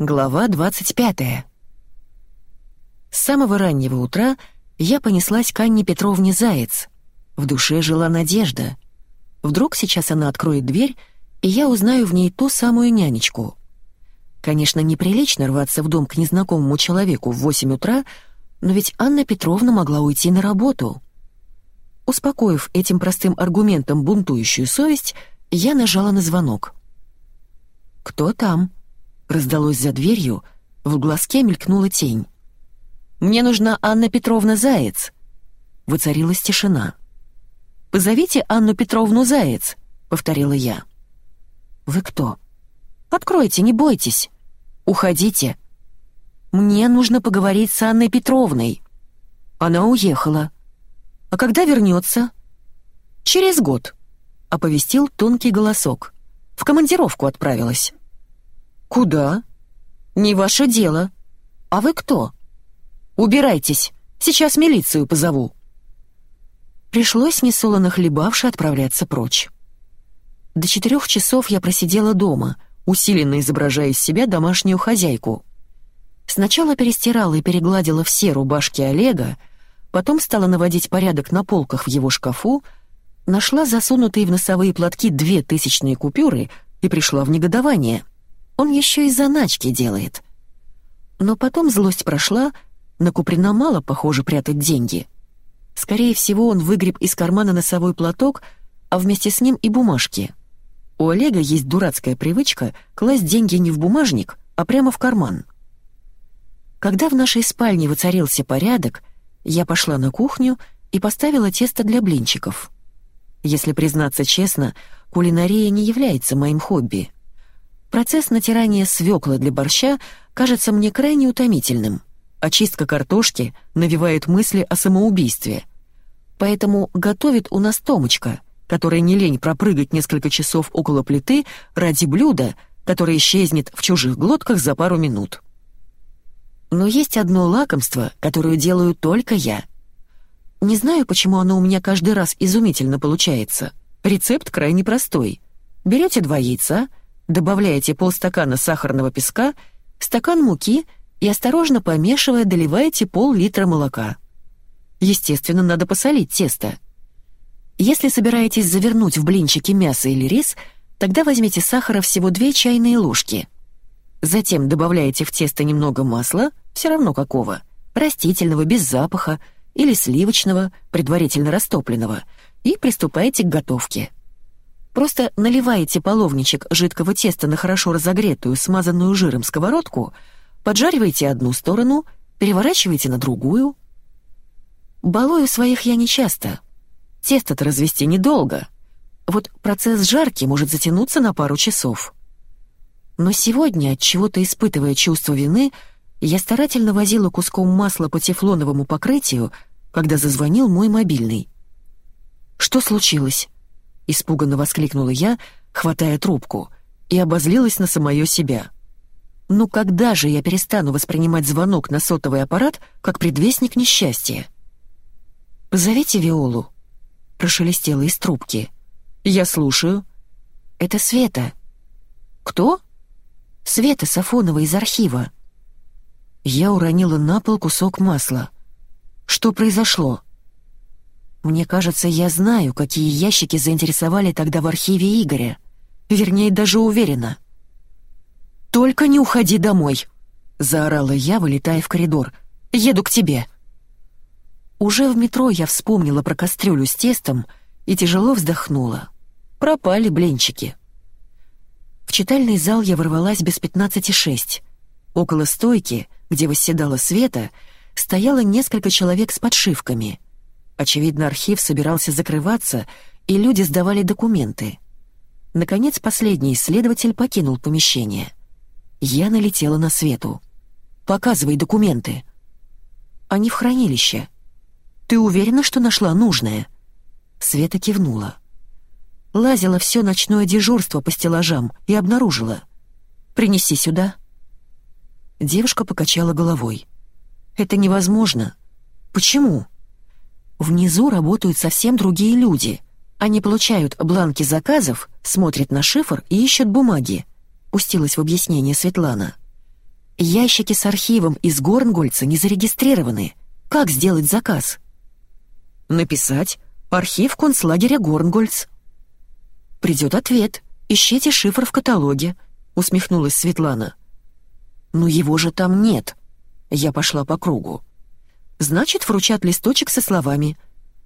Глава 25. С самого раннего утра я понеслась к Анне Петровне Заяц. В душе жила надежда. Вдруг сейчас она откроет дверь, и я узнаю в ней ту самую нянечку. Конечно, неприлично рваться в дом к незнакомому человеку в 8 утра, но ведь Анна Петровна могла уйти на работу. Успокоив этим простым аргументом бунтующую совесть, я нажала на звонок. «Кто там?» — раздалось за дверью, в глазке мелькнула тень. «Мне нужна Анна Петровна Заяц». Воцарилась тишина. «Позовите Анну Петровну Заяц», — повторила я. «Вы кто?» «Откройте, не бойтесь. Уходите. Мне нужно поговорить с Анной Петровной». Она уехала. «А когда вернется?» «Через год», — оповестил тонкий голосок. «В командировку отправилась». «Куда?» «Не ваше дело. А вы кто?» «Убирайтесь, сейчас милицию позову». Пришлось, несолоно хлебавши, отправляться прочь. До четырех часов я просидела дома, усиленно изображая из себя домашнюю хозяйку. Сначала перестирала и перегладила все рубашки Олега, потом стала наводить порядок на полках в его шкафу, нашла засунутые в носовые платки две тысячные купюры и пришла в негодование. Он еще и заначки делает. Но потом злость прошла, на Куприна мало, похоже, прятать деньги. Скорее всего, он выгреб из кармана носовой платок, а вместе с ним и бумажки. У Олега есть дурацкая привычка класть деньги не в бумажник, а прямо в карман. Когда в нашей спальне воцарился порядок, я пошла на кухню и поставила тесто для блинчиков. Если признаться честно, кулинария не является моим хобби. Процесс натирания свекла для борща кажется мне крайне утомительным. Очистка картошки навевает мысли о самоубийстве. Поэтому готовит у нас Томочка, которая не лень пропрыгать несколько часов около плиты ради блюда, которое исчезнет в чужих глотках за пару минут. Но есть одно лакомство, которое делаю только я. Не знаю, почему оно у меня каждый раз изумительно получается. Рецепт крайне простой. Берете два яйца, добавляете полстакана сахарного песка, стакан муки и, осторожно помешивая, доливаете пол-литра молока. Естественно, надо посолить тесто. Если собираетесь завернуть в блинчики мясо или рис, тогда возьмите сахара всего 2 чайные ложки — Затем добавляете в тесто немного масла, все равно какого, растительного, без запаха, или сливочного, предварительно растопленного, и приступаете к готовке. Просто наливаете половничек жидкого теста на хорошо разогретую, смазанную жиром сковородку, поджариваете одну сторону, переворачиваете на другую. Балую своих я не часто. Тесто-то развести недолго. Вот процесс жарки может затянуться на пару часов. Но сегодня, от чего-то испытывая чувство вины, я старательно возила куском масла по тефлоновому покрытию, когда зазвонил мой мобильный. «Что случилось?» — испуганно воскликнула я, хватая трубку, и обозлилась на самое себя. «Ну когда же я перестану воспринимать звонок на сотовый аппарат как предвестник несчастья?» «Позовите Виолу», — прошелестело из трубки. «Я слушаю». «Это Света». «Кто?» Света Сафонова из архива. Я уронила на пол кусок масла. Что произошло? Мне кажется, я знаю, какие ящики заинтересовали тогда в архиве Игоря. Вернее, даже уверена. «Только не уходи домой!» — заорала я, вылетая в коридор. «Еду к тебе!» Уже в метро я вспомнила про кастрюлю с тестом и тяжело вздохнула. Пропали блинчики. В читальный зал я ворвалась без пятнадцати шесть. Около стойки, где восседала Света, стояло несколько человек с подшивками. Очевидно, архив собирался закрываться, и люди сдавали документы. Наконец, последний исследователь покинул помещение. Я налетела на Свету. «Показывай документы». «Они в хранилище». «Ты уверена, что нашла нужное?» Света кивнула. Лазила все ночное дежурство по стеллажам и обнаружила. «Принеси сюда». Девушка покачала головой. «Это невозможно». «Почему?» «Внизу работают совсем другие люди. Они получают бланки заказов, смотрят на шифр и ищут бумаги», — пустилась в объяснение Светлана. Ящики с архивом из Горнгольца не зарегистрированы. Как сделать заказ? Написать «Архив концлагеря Горнгольц». Придет ответ. Ищите шифр в каталоге, усмехнулась Светлана. Но его же там нет. Я пошла по кругу. Значит, вручат листочек со словами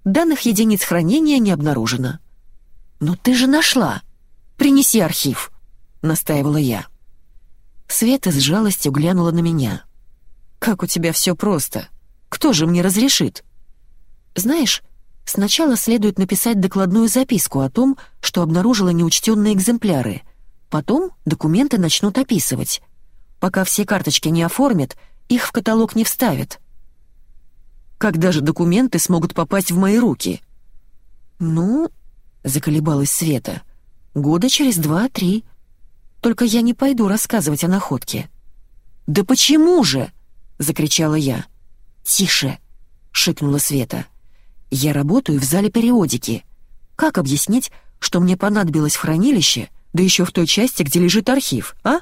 «Данных единиц хранения не обнаружено». «Но ты же нашла! Принеси архив!» — настаивала я. Света с жалостью глянула на меня. «Как у тебя все просто. Кто же мне разрешит?» «Знаешь, сначала следует написать докладную записку о том, что обнаружила неучтенные экземпляры. Потом документы начнут описывать. Пока все карточки не оформят, их в каталог не вставят. Когда же документы смогут попасть в мои руки?» «Ну...» — заколебалась Света. «Года через два-три. Только я не пойду рассказывать о находке». «Да почему же?» — закричала я. «Тише!» — шикнула Света. «Я работаю в зале периодики. Как объяснить, что мне понадобилось в хранилище, да еще в той части, где лежит архив, а?»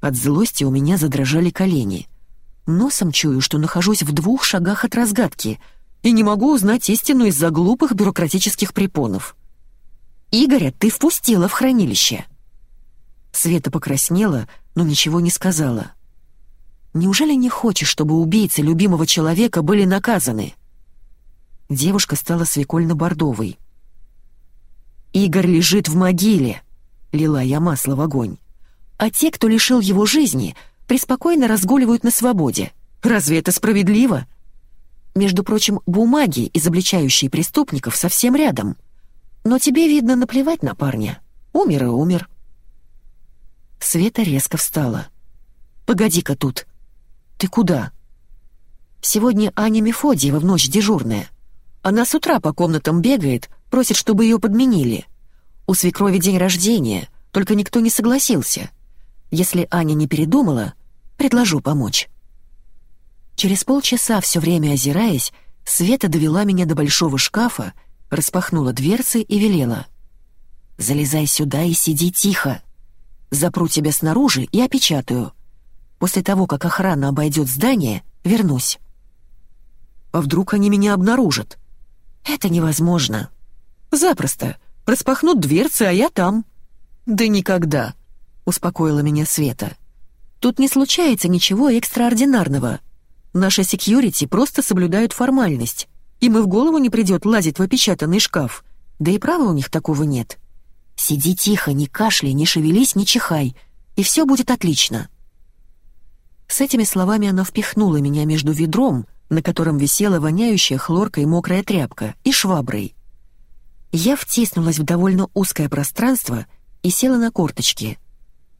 От злости у меня задрожали колени. Носом чую, что нахожусь в двух шагах от разгадки и не могу узнать истину из-за глупых бюрократических препонов. «Игоря ты впустила в хранилище!» Света покраснела, но ничего не сказала. «Неужели не хочешь, чтобы убийцы любимого человека были наказаны?» Девушка стала свекольно-бордовой. «Игорь лежит в могиле», — лила я масло в огонь. «А те, кто лишил его жизни, преспокойно разгуливают на свободе. Разве это справедливо?» Между прочим, бумаги, изобличающие преступников, совсем рядом. Но тебе, видно, наплевать на парня. Умер и умер. Света резко встала. «Погоди-ка тут. Ты куда?» «Сегодня Аня Мефодиева в ночь дежурная. Она с утра по комнатам бегает, просит, чтобы ее подменили. У свекрови день рождения, только никто не согласился. Если Аня не передумала, предложу помочь». Через полчаса, все время озираясь, Света довела меня до большого шкафа, распахнула дверцы и велела. «Залезай сюда и сиди тихо. Запру тебя снаружи и опечатаю. После того, как охрана обойдет здание, вернусь». «А вдруг они меня обнаружат?» «Это невозможно». «Запросто. Распахнут дверцы, а я там». «Да никогда», — успокоила меня Света. «Тут не случается ничего экстраординарного. Наши секьюрити просто соблюдают формальность, и мы в голову не придет лазить в опечатанный шкаф. Да и права у них такого нет». Сиди тихо, не кашляй, не шевелись, не чихай, и все будет отлично». С этими словами она впихнула меня между ведром, на котором висела воняющая хлоркой мокрая тряпка, и шваброй. Я втиснулась в довольно узкое пространство и села на корточки.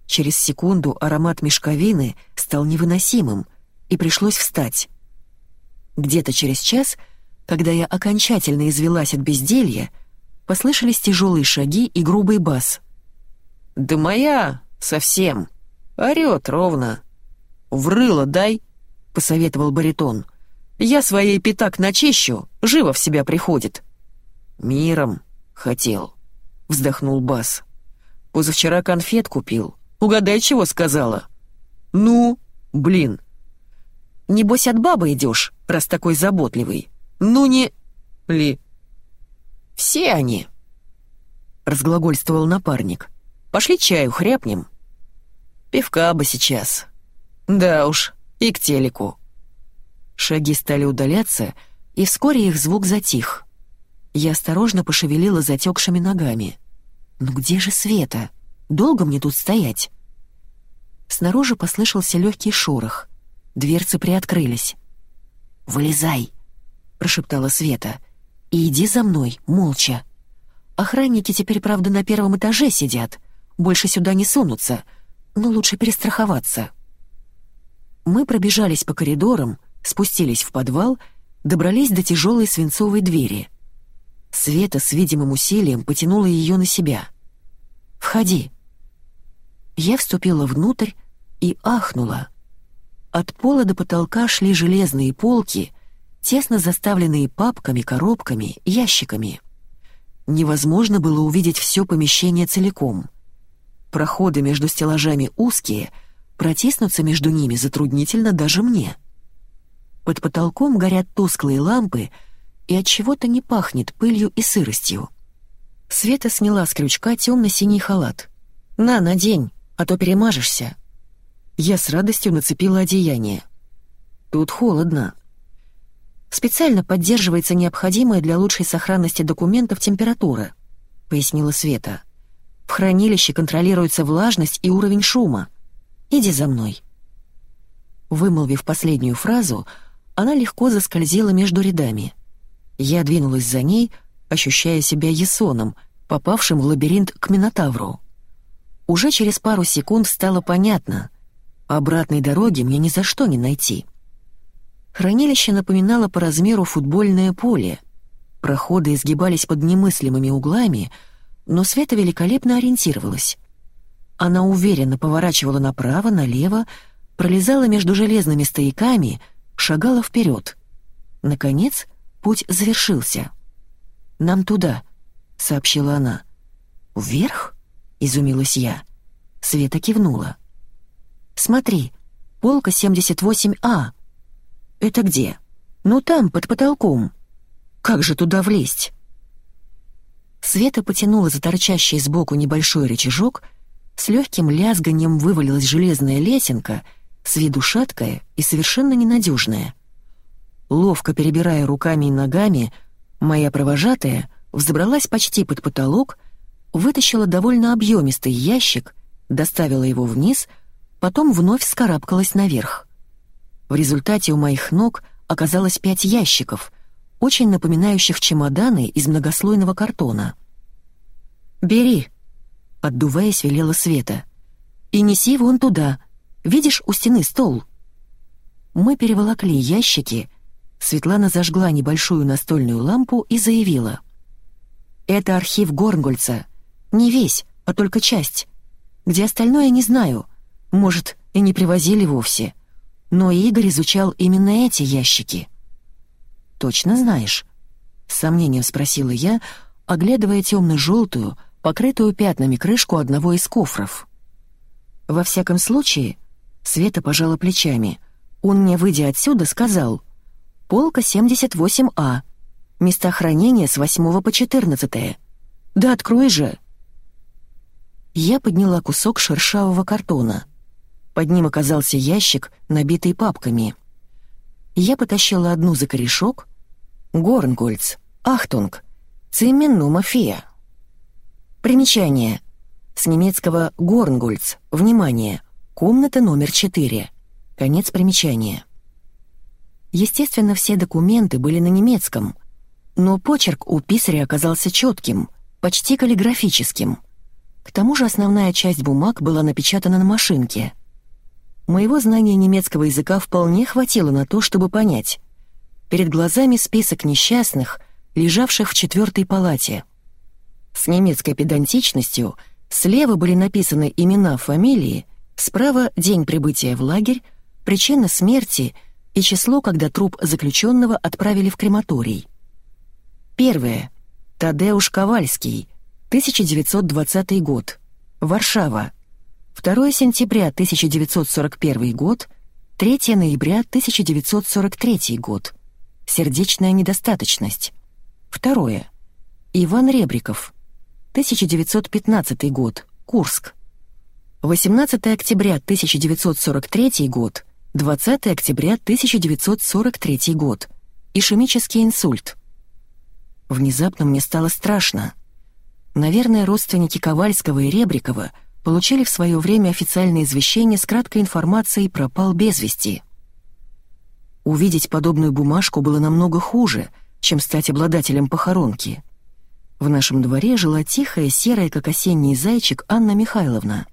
Через секунду аромат мешковины стал невыносимым, и пришлось встать. Где-то через час, когда я окончательно извелась от безделья, Послышались тяжелые шаги и грубый бас. «Да моя, совсем. Орёт ровно. Врыло дай», — посоветовал баритон. «Я своей пятак начищу, живо в себя приходит». «Миром хотел», — вздохнул бас. «Позавчера конфет купил. Угадай, чего сказала?» «Ну, блин». «Небось, от бабы идешь, раз такой заботливый. Ну не...» «Ли, все они!» — разглагольствовал напарник. «Пошли чаю хряпнем». «Пивка бы сейчас». «Да уж, и к телеку». Шаги стали удаляться, и вскоре их звук затих. Я осторожно пошевелила затекшими ногами. «Ну где же Света? Долго мне тут стоять?» Снаружи послышался легкий шорох. Дверцы приоткрылись. «Вылезай!» — прошептала Света — и иди за мной, молча. Охранники теперь, правда, на первом этаже сидят. Больше сюда не сунутся, но лучше перестраховаться. Мы пробежались по коридорам, спустились в подвал, добрались до тяжелой свинцовой двери. Света с видимым усилием потянула ее на себя. «Входи». Я вступила внутрь и ахнула. От пола до потолка шли железные полки — тесно заставленные папками, коробками, ящиками. Невозможно было увидеть все помещение целиком. Проходы между стеллажами узкие, Протиснуться между ними затруднительно даже мне. Под потолком горят тусклые лампы, и от чего-то не пахнет пылью и сыростью. Света сняла с крючка темно-синий халат. «На, надень, а то перемажешься». Я с радостью нацепила одеяние. Тут холодно. Специально поддерживается необходимая для лучшей сохранности документов температура, пояснила Света. В хранилище контролируется влажность и уровень шума. Иди за мной. Вымолвив последнюю фразу, она легко заскользила между рядами. Я двинулась за ней, ощущая себя Есоном, попавшим в лабиринт к Минотавру. Уже через пару секунд стало понятно — Обратной дороги мне ни за что не найти. Хранилище напоминало по размеру футбольное поле. Проходы изгибались под немыслимыми углами, но Света великолепно ориентировалась. Она уверенно поворачивала направо, налево, пролезала между железными стояками, шагала вперед. Наконец, путь завершился. «Нам туда», — сообщила она. «Вверх?» — изумилась я. Света кивнула. Смотри, полка 78А. Это где? Ну там, под потолком. Как же туда влезть? Света потянула за торчащий сбоку небольшой рычажок, с легким лязганием вывалилась железная лесенка, с виду шаткая и совершенно ненадежная. Ловко перебирая руками и ногами, моя провожатая взобралась почти под потолок, вытащила довольно объемистый ящик, доставила его вниз — потом вновь скарабкалась наверх. В результате у моих ног оказалось пять ящиков, очень напоминающих чемоданы из многослойного картона. «Бери», — отдуваясь, велела Света. «И неси вон туда. Видишь, у стены стол». Мы переволокли ящики. Светлана зажгла небольшую настольную лампу и заявила. «Это архив Горнгольца. Не весь, а только часть. Где остальное, не знаю. Может, и не привозили вовсе. Но Игорь изучал именно эти ящики. «Точно знаешь?» — с сомнением спросила я, оглядывая темно-желтую, покрытую пятнами крышку одного из кофров. «Во всяком случае...» — Света пожала плечами. «Он мне, выйдя отсюда, сказал...» «Полка 78А. Места хранения с 8 по 14. Да открой же!» Я подняла кусок шершавого картона — под ним оказался ящик, набитый папками. Я потащила одну за корешок. «Горнгольц, Ахтунг, Цименнума фия». Примечание. С немецкого «Горнгольц», внимание, комната номер 4. Конец примечания. Естественно, все документы были на немецком, но почерк у писаря оказался четким, почти каллиграфическим. К тому же основная часть бумаг была напечатана на машинке — Моего знания немецкого языка вполне хватило на то, чтобы понять. Перед глазами список несчастных, лежавших в четвертой палате. С немецкой педантичностью слева были написаны имена, фамилии, справа — день прибытия в лагерь, причина смерти и число, когда труп заключенного отправили в крематорий. Первое. Тадеуш Ковальский, 1920 год. Варшава. 2 сентября 1941 год, 3 ноября 1943 год. Сердечная недостаточность. Второе. Иван Ребриков. 1915 год. Курск. 18 октября 1943 год. 20 октября 1943 год. Ишемический инсульт. Внезапно мне стало страшно. Наверное, родственники Ковальского и Ребрикова — получили в свое время официальное извещение с краткой информацией «пропал без вести». Увидеть подобную бумажку было намного хуже, чем стать обладателем похоронки. В нашем дворе жила тихая, серая, как осенний зайчик, Анна Михайловна.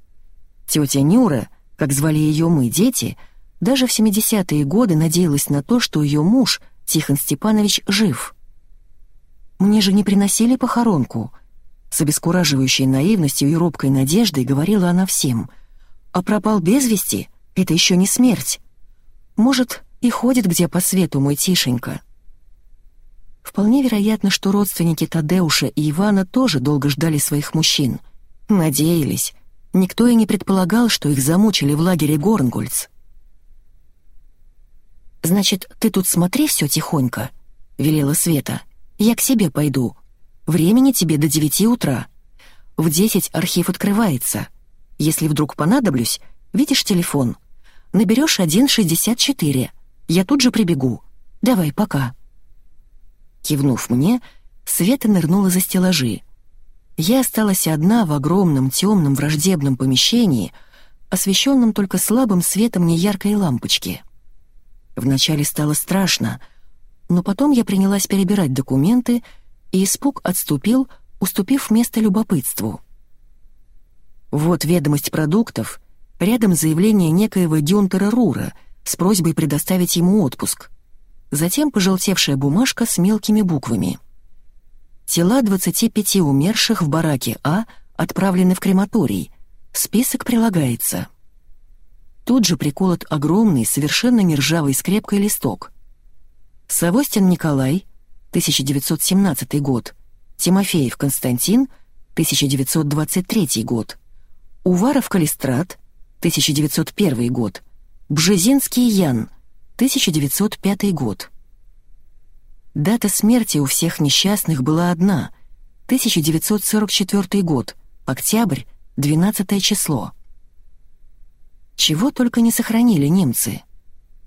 Тетя Нюра, как звали ее мы, дети, даже в 70-е годы надеялась на то, что ее муж, Тихон Степанович, жив. «Мне же не приносили похоронку», с обескураживающей наивностью и робкой надеждой говорила она всем. «А пропал без вести — это еще не смерть. Может, и ходит где по свету мой Тишенька». Вполне вероятно, что родственники Тадеуша и Ивана тоже долго ждали своих мужчин. Надеялись, Никто и не предполагал, что их замучили в лагере Горнгольц. «Значит, ты тут смотри все тихонько», — велела Света. «Я к себе пойду. Времени тебе до девяти утра. В десять архив открывается. Если вдруг понадоблюсь, видишь телефон. Наберешь один шестьдесят четыре. Я тут же прибегу. Давай, пока». Кивнув мне, Света нырнула за стеллажи. Я осталась одна в огромном темном враждебном помещении, освещенном только слабым светом неяркой лампочки. Вначале стало страшно, но потом я принялась перебирать документы, и испуг отступил, уступив место любопытству. Вот ведомость продуктов, рядом заявление некоего Гюнтера Рура с просьбой предоставить ему отпуск. Затем пожелтевшая бумажка с мелкими буквами — Тела 25 умерших в бараке А отправлены в крематорий. Список прилагается. Тут же приколот огромный, совершенно нержавый скрепкой листок. Савостин Николай, 1917 год. Тимофеев Константин, 1923 год. Уваров Калистрат, 1901 год. Бжезинский Ян, 1905 год. Дата смерти у всех несчастных была одна — 1944 год, октябрь, 12 число. Чего только не сохранили немцы.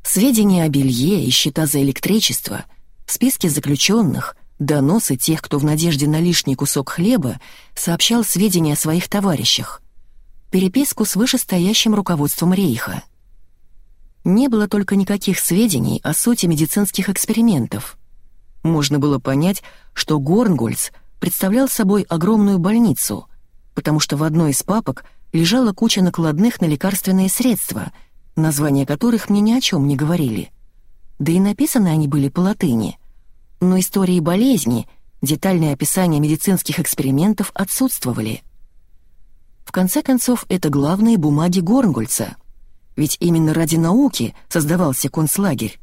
Сведения о белье и счета за электричество, списки заключенных, доносы тех, кто в надежде на лишний кусок хлеба сообщал сведения о своих товарищах, переписку с вышестоящим руководством рейха. Не было только никаких сведений о сути медицинских экспериментов — можно было понять, что Горнгольц представлял собой огромную больницу, потому что в одной из папок лежала куча накладных на лекарственные средства, названия которых мне ни о чем не говорили. Да и написаны они были по латыни. Но истории болезни, детальные описания медицинских экспериментов отсутствовали. В конце концов, это главные бумаги Горнгольца. Ведь именно ради науки создавался концлагерь.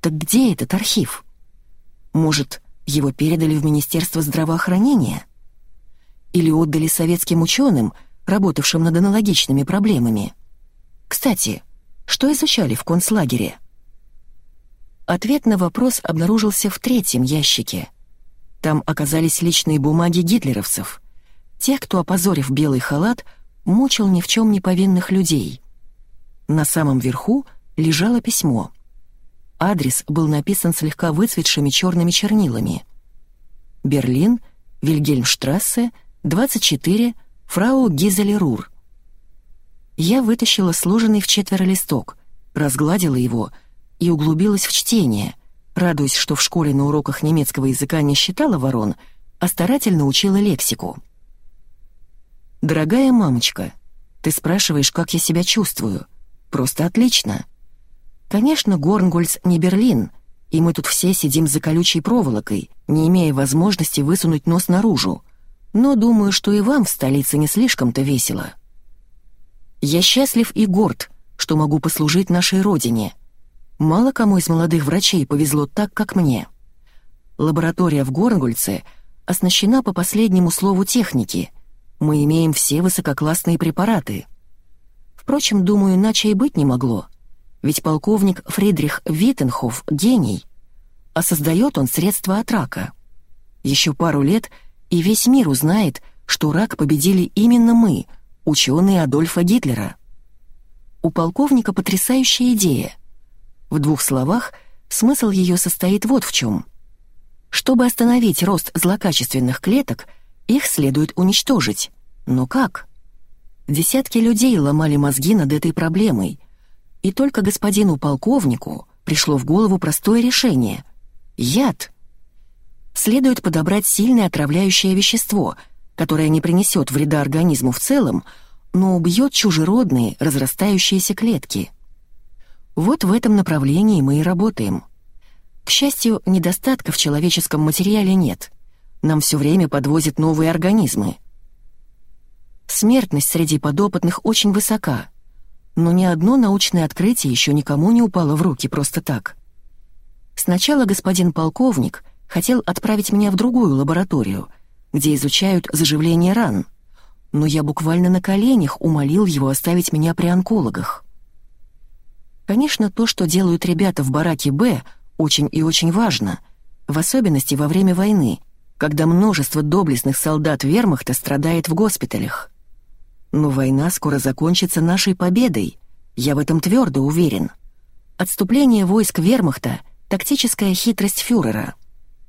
Так где этот архив? Может, его передали в Министерство здравоохранения? Или отдали советским ученым, работавшим над аналогичными проблемами? Кстати, что изучали в концлагере? Ответ на вопрос обнаружился в третьем ящике. Там оказались личные бумаги гитлеровцев, тех, кто, опозорив белый халат, мучил ни в чем не повинных людей. На самом верху лежало письмо — Адрес был написан слегка выцветшими черными чернилами. Берлин, Вильгельмштрассе, 24, фрау Гизелерур. Я вытащила сложенный в четверо листок, разгладила его и углубилась в чтение, радуясь, что в школе на уроках немецкого языка не считала ворон, а старательно учила лексику. «Дорогая мамочка, ты спрашиваешь, как я себя чувствую. Просто отлично. Конечно, Горнгольц не Берлин, и мы тут все сидим за колючей проволокой, не имея возможности высунуть нос наружу. Но думаю, что и вам в столице не слишком-то весело. Я счастлив и горд, что могу послужить нашей родине. Мало кому из молодых врачей повезло так, как мне. Лаборатория в Горнгольце оснащена по последнему слову техники. Мы имеем все высококлассные препараты. Впрочем, думаю, иначе и быть не могло. Ведь полковник Фридрих Виттенхоф — гений. А создает он средства от рака. Еще пару лет, и весь мир узнает, что рак победили именно мы, ученые Адольфа Гитлера. У полковника потрясающая идея. В двух словах смысл ее состоит вот в чем. Чтобы остановить рост злокачественных клеток, их следует уничтожить. Но как? Десятки людей ломали мозги над этой проблемой, и только господину полковнику пришло в голову простое решение — яд. Следует подобрать сильное отравляющее вещество, которое не принесет вреда организму в целом, но убьет чужеродные разрастающиеся клетки. Вот в этом направлении мы и работаем. К счастью, недостатков в человеческом материале нет. Нам все время подвозят новые организмы. Смертность среди подопытных очень высока — но ни одно научное открытие еще никому не упало в руки просто так. Сначала господин полковник хотел отправить меня в другую лабораторию, где изучают заживление ран, но я буквально на коленях умолил его оставить меня при онкологах. Конечно, то, что делают ребята в бараке «Б», очень и очень важно, в особенности во время войны, когда множество доблестных солдат вермахта страдает в госпиталях. Но война скоро закончится нашей победой, я в этом твердо уверен. Отступление войск вермахта — тактическая хитрость фюрера.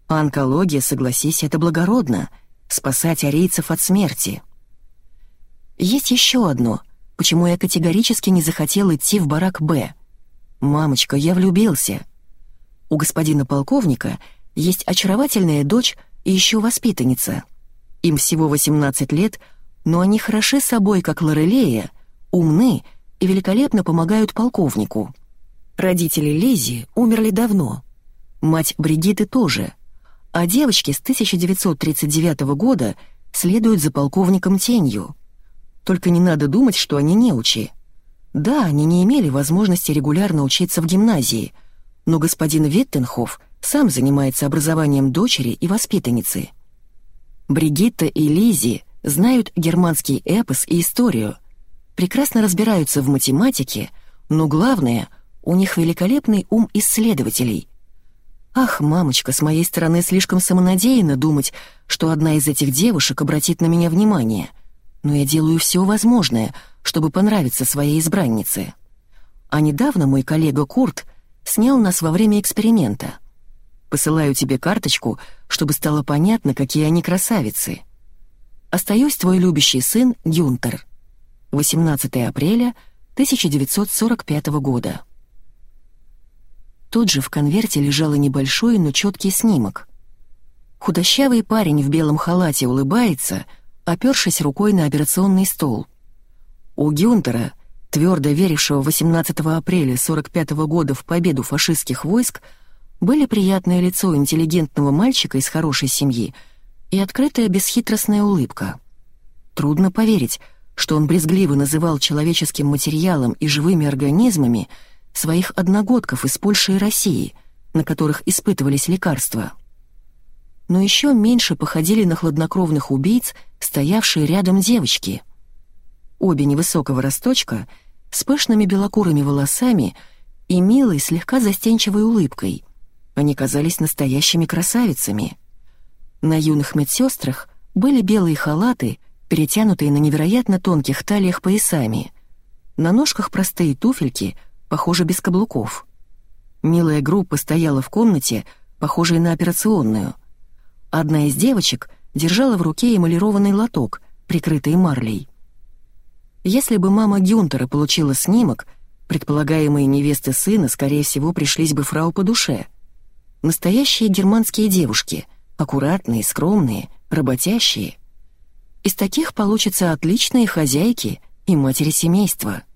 А онкология, согласись, это благородно — спасать арийцев от смерти. Есть еще одно, почему я категорически не захотел идти в барак «Б». «Мамочка, я влюбился». У господина полковника есть очаровательная дочь и еще воспитанница. Им всего 18 лет, но они хороши собой, как Лорелея, умны и великолепно помогают полковнику. Родители Лизи умерли давно. Мать Бригиты тоже. А девочки с 1939 года следуют за полковником Тенью. Только не надо думать, что они неучи. Да, они не имели возможности регулярно учиться в гимназии, но господин Виттенхоф сам занимается образованием дочери и воспитанницы. Бригитта и Лизи знают германский эпос и историю, прекрасно разбираются в математике, но главное, у них великолепный ум исследователей. Ах, мамочка, с моей стороны слишком самонадеянно думать, что одна из этих девушек обратит на меня внимание, но я делаю все возможное — чтобы понравиться своей избраннице. А недавно мой коллега Курт снял нас во время эксперимента. Посылаю тебе карточку, чтобы стало понятно, какие они красавицы. Остаюсь твой любящий сын Гюнтер. 18 апреля 1945 года. Тут же в конверте лежал и небольшой, но четкий снимок. Худощавый парень в белом халате улыбается, опершись рукой на операционный стол — у Гюнтера, твердо верившего 18 апреля 45 года в победу фашистских войск, были приятное лицо интеллигентного мальчика из хорошей семьи и открытая бесхитростная улыбка. Трудно поверить, что он брезгливо называл человеческим материалом и живыми организмами своих одногодков из Польши и России, на которых испытывались лекарства. Но еще меньше походили на хладнокровных убийц, стоявшие рядом девочки — обе невысокого росточка, с пышными белокурыми волосами и милой, слегка застенчивой улыбкой. Они казались настоящими красавицами. На юных медсестрах были белые халаты, перетянутые на невероятно тонких талиях поясами. На ножках простые туфельки, похоже, без каблуков. Милая группа стояла в комнате, похожей на операционную. Одна из девочек держала в руке эмалированный лоток, прикрытый марлей. Если бы мама Гюнтера получила снимок, предполагаемые невесты сына, скорее всего, пришлись бы фрау по душе. Настоящие германские девушки, аккуратные, скромные, работящие. Из таких получатся отличные хозяйки и матери семейства —